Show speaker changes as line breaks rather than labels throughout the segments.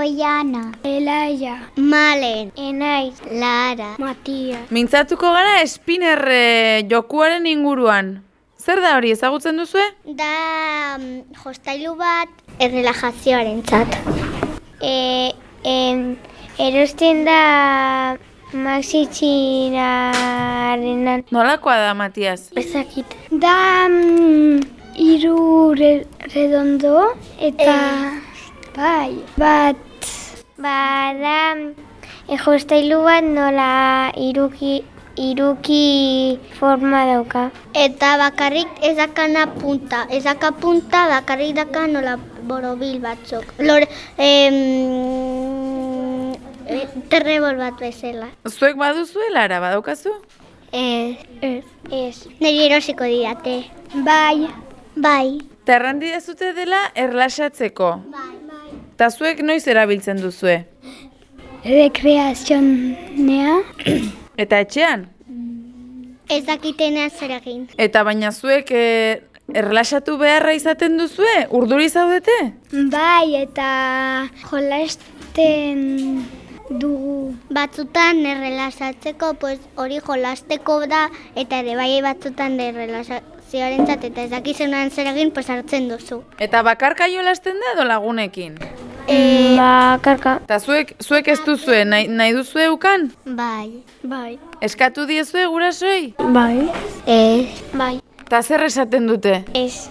Oiana.
Elaia.
Malen.
Enaiz.
Lara.
Matia.
Mintzatuko gara Spinner eh, jokuaren inguruan. Zer da hori ezagutzen duzue?
Da mm, jostailu bat errelajazioaren txat.
E, em, erosten da Maxi Txinarenan.
Nolakoa da, Matias?
Ezakit. Da mm, iru re, redondo eta bai, bat ba da e, jostailu bat nola iruki iruki forma dauka.
Eta bakarrik ez dakana punta. Ez daka punta, bakarrik daka nola borobil batzuk. Lore, em, e, terrebol bat bezala.
Zuek baduzue lara, badaukazu?
Ez.
Ez. Ez.
Neri erosiko didate.
Bai.
Bai.
Terrandi dezute dela erlaxatzeko.
Bai.
Ta zuek noiz erabiltzen duzue?
Rekreazionea.
Eta etxean?
Ez dakitena zer egin.
Eta baina zuek e, erlaxatu beharra izaten duzue? Urduri zaudete?
Bai, eta jolasten dugu.
Batzutan errelasatzeko, pues hori jolasteko da, eta ere bai batzutan errelasazioaren zat, eta ez dakizenan zer egin, pues hartzen duzu.
Eta bakarka jolasten da edo lagunekin?
E, ba, karka.
Eta zuek, zuek ez duzue, nahi, nahi duzue ukan?
Bai.
Bai.
Eskatu diezue gurasoei?
Bai.
Ez.
Bai.
Eta zer esaten dute?
Ez.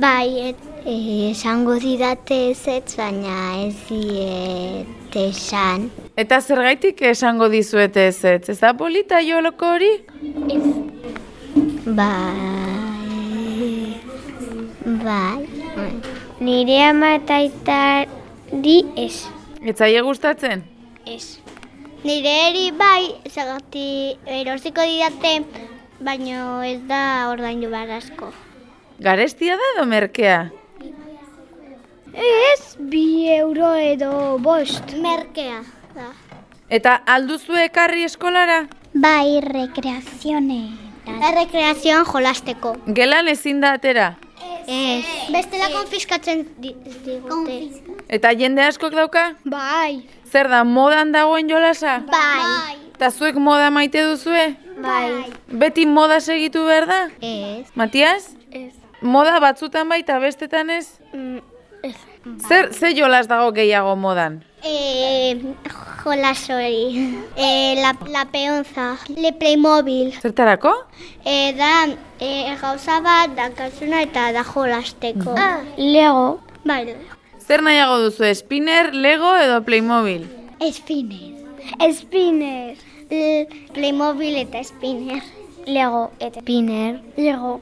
Bai, et, e, esango didate ez ez, baina ez diet esan.
Eta zergaitik esango dizuete ez ez? Ez da polita joloko hori?
Ez.
Bai. Bai.
Nire ama eta aitari ez.
Etzaie gustatzen?
Ez.
Nire eri bai, zagati erosiko didate, baina ez da ordaindu behar asko.
Garestia da edo merkea?
Ez, bi euro edo bost.
Merkea. Da.
Eta alduzue ekarri eskolara?
Bai, rekreazione. Errekreazioan jolasteko.
Gelan ezin da atera?
Ez. Bestela konfiskatzen di- digute.
Eta jende askok dauka?
Bai.
Zer da, modan dagoen jolasa?
Bai.
Eta zuek moda maite duzue?
Bai.
Beti moda segitu behar da?
Ez.
Matias?
Ez.
Moda batzutan baita bestetan ez?
Mm, ez.
Zer, ze jolas dago gehiago modan?
Eh, jolas hori. Eh, la, la peonza. Le Playmobil.
Zertarako?
Eh, da eh, gauza bat dakazuna eta da jolasteko. Ah.
Lego.
Bai.
Zer nahiago duzu, Spinner, Lego edo Playmobil?
Spinner.
Spinner.
L- Playmobil eta Spinner.
Lego eta
Spinner.
Lego.